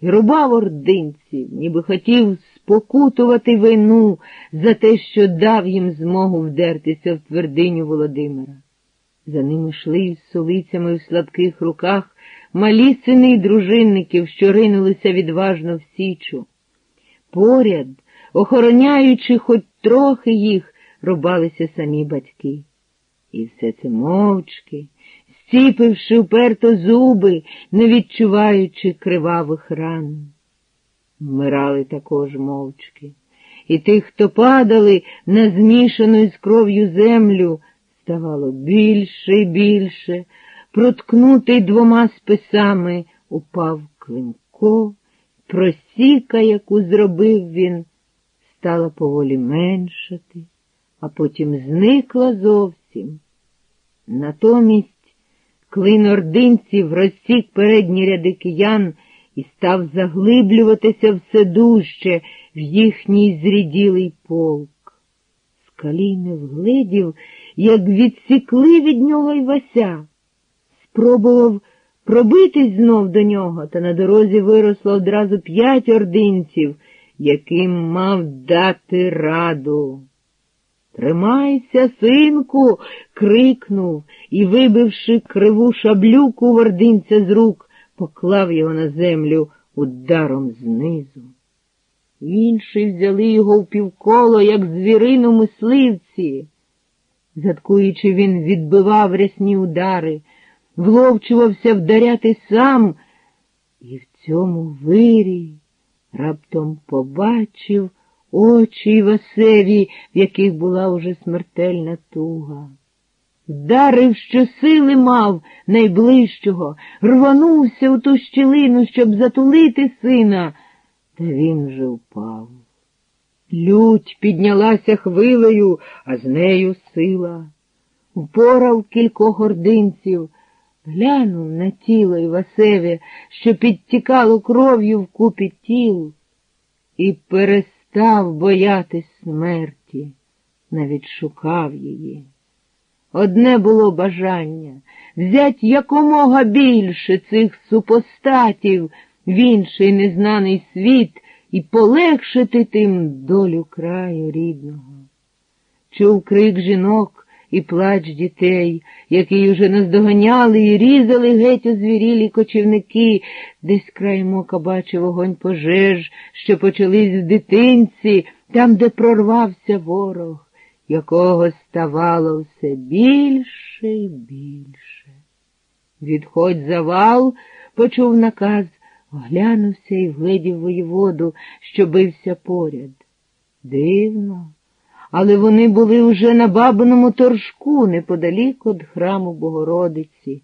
і рубав ординців, ніби хотів спокутувати вину за те, що дав їм змогу вдертися в твердиню Володимира. За ними йшли із солицями в слабких руках малі сини дружинників, що ринулися відважно в січу. Поряд, охороняючи хоч трохи їх, рубалися самі батьки. І все це мовчки, зціпивши вперто зуби, не відчуваючи кривавих ран. Вмирали також мовчки, і тих, хто падали на змішану з кров'ю землю, ставало більше і більше, проткнутий двома списами упав Климко, просіка, яку зробив він, стала поволі меншати, а потім зникла зовсім. Натомість клин ординців розсік передні ряди киян і став заглиблюватися все дужче в їхній зріділий полк. Скалій не вгледів, як відсікли від нього й Вася. Спробував пробитись знов до нього, та на дорозі виросло одразу п'ять ординців, яким мав дати раду. Тримайся, синку, крикнув і, вибивши криву шаблюку вординця з рук, поклав його на землю ударом знизу. Інші взяли його в півколо, як звірину мисливці. Заткуючи, він відбивав рясні удари, вловчувався вдаряти сам, і в цьому вирі раптом побачив очі Васеві, в яких була уже смертельна туга. Вдарив, що сили мав найближчого, рванувся у ту щілину, щоб затулити сина, та він вже впав. Лють піднялася хвилею, а з нею сила. Впорав кількох ординців, глянув на тіло Івасеві, що підтікало кров'ю в купі тіл, і перестав боятись смерті, навіть шукав її. Одне було бажання взять якомога більше цих супостатів в інший незнаний світ і полегшити тим долю краю рідного. Чув крик жінок і плач дітей, які уже наздоганяли і різали геть озвірілі кочівники, десь краєм ока бачив огонь пожеж, що почались в дитинці, там, де прорвався ворог, якого ставало все більше і більше. Відходь завал, почув наказ, оглянувся і вгледів воєводу, що бився поряд. Дивно, але вони були уже на бабиному торжку неподалік від храму Богородиці,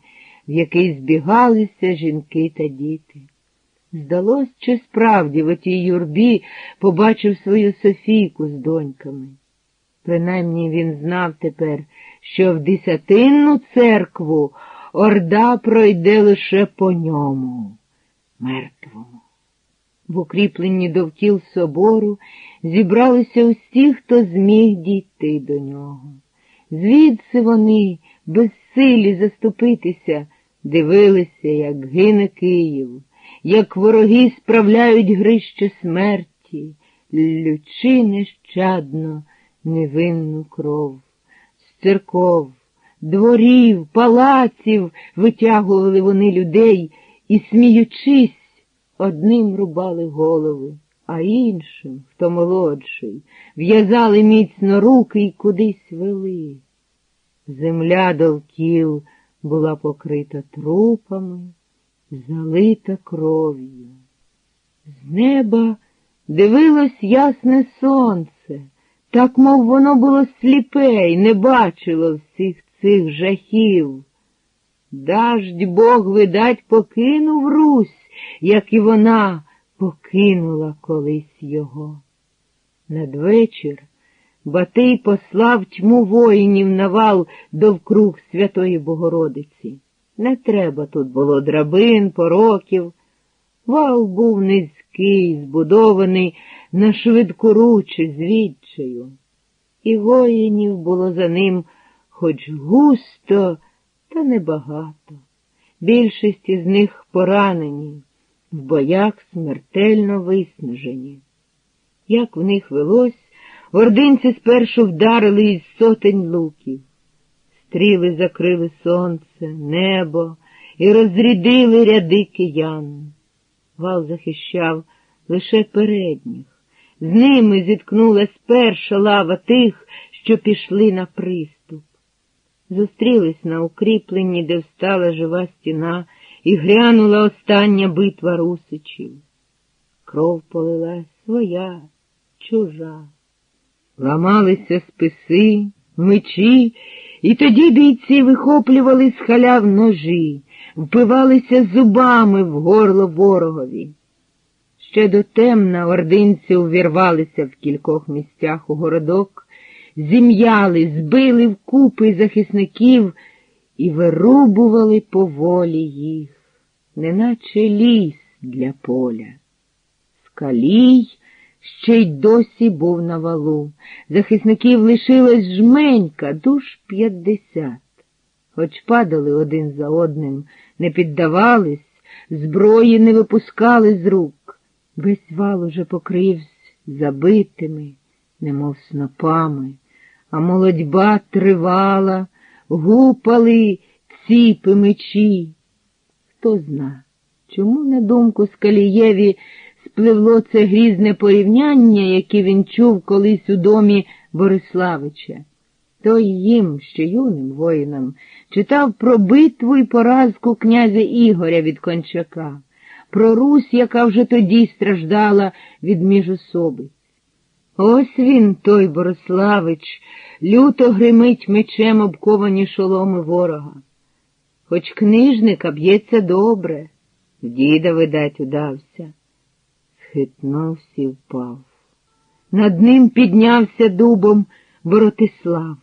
в який збігалися жінки та діти. Здалось, чи справді в отій юрбі побачив свою Софійку з доньками. Принаймні він знав тепер, що в десятинну церкву орда пройде лише по ньому, мертвому. В укріпленні довкіл собору зібралися усі, хто зміг дійти до нього. Звідси вони, безсилі заступитися, дивилися, як гине Київ, як вороги справляють грище смерті, лючи нещадно невинну кров. З церков, дворів, палаців витягували вони людей і, сміючись, одним рубали голови, а іншим, хто молодший, в'язали міцно руки і кудись вели. Земля довкіл була покрита трупами, залита кров'ю. З неба дивилось ясне сонце, так, мов воно було сліпе й не бачило всіх цих жахів. Даждь Бог, видать, покинув Русь, як і вона покинула колись його. Надвечір Батий послав тьму воїнів на вал довкруг Святої Богородиці. Не треба тут було драбин, пороків. Вал був низький, збудований на швидкоруч з відчаю. І воїнів було за ним хоч густо, та небагато. Більшість із них поранені, в боях смертельно виснажені. Як в них велось, ординці спершу вдарили із сотень луків. Стріли закрили сонце, небо і розрядили ряди киян. Вал захищав лише передніх. З ними зіткнулась перша лава тих, що пішли на приступ. Зустрілись на укріпленні, де встала жива стіна, і грянула остання битва русичів. Кров полилась своя, чужа. Ламалися списи, мечі, і тоді бійці вихоплювали з халяв ножі, впивалися зубами в горло ворогові. Ще до темна ординці увірвалися в кількох місцях у городок, зім'яли, збили вкупи захисників і вирубували поволі їх, неначе ліс для поля. Скалій ще й досі був на валу. Захисників лишилось жменька, душ п'ятдесят. Хоч падали один за одним, не піддавались, зброї не випускали з рук. Весь вал уже покрився забитими, немов снопами, а молодьба тривала, гупали ціпи мечі. Хто зна, чому на думку Скалієві спливло це грізне порівняння, яке він чув колись у домі Бориславича. Той їм, ще юним воїнам, читав про битву і поразку князя Ігоря від Кончака про Русь, яка вже тоді страждала від міжособиць. Ось він, той Бориславич, люто гримить мечем обковані шоломи ворога. Хоч книжника б'ється добре, в діда, видать, удався. Схитнувся і впав. Над ним піднявся дубом Боротислав,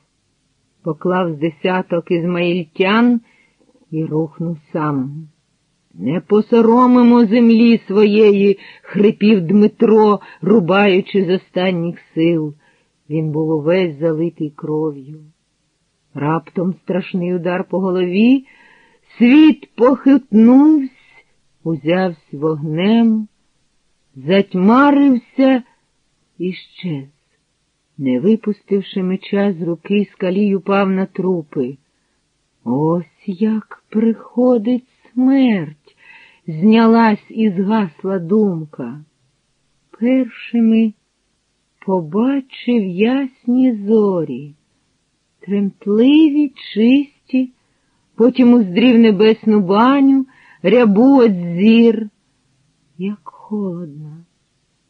поклав з десяток ізмаїльтян і рухнув сам. Не посоромимо землі своєї, хрипів Дмитро, рубаючи з останніх сил. Він був увесь залитий кров'ю. Раптом страшний удар по голові, світ похитнувся, узявся вогнем, затьмарився і щез. Не випустивши меча з руки, скалій упав на трупи. Ось як приходить смерть знялась і згасла думка. Першими побачив ясні зорі, тремтливі, чисті, потім уздрів небесну баню, рябу от зір, як холодно.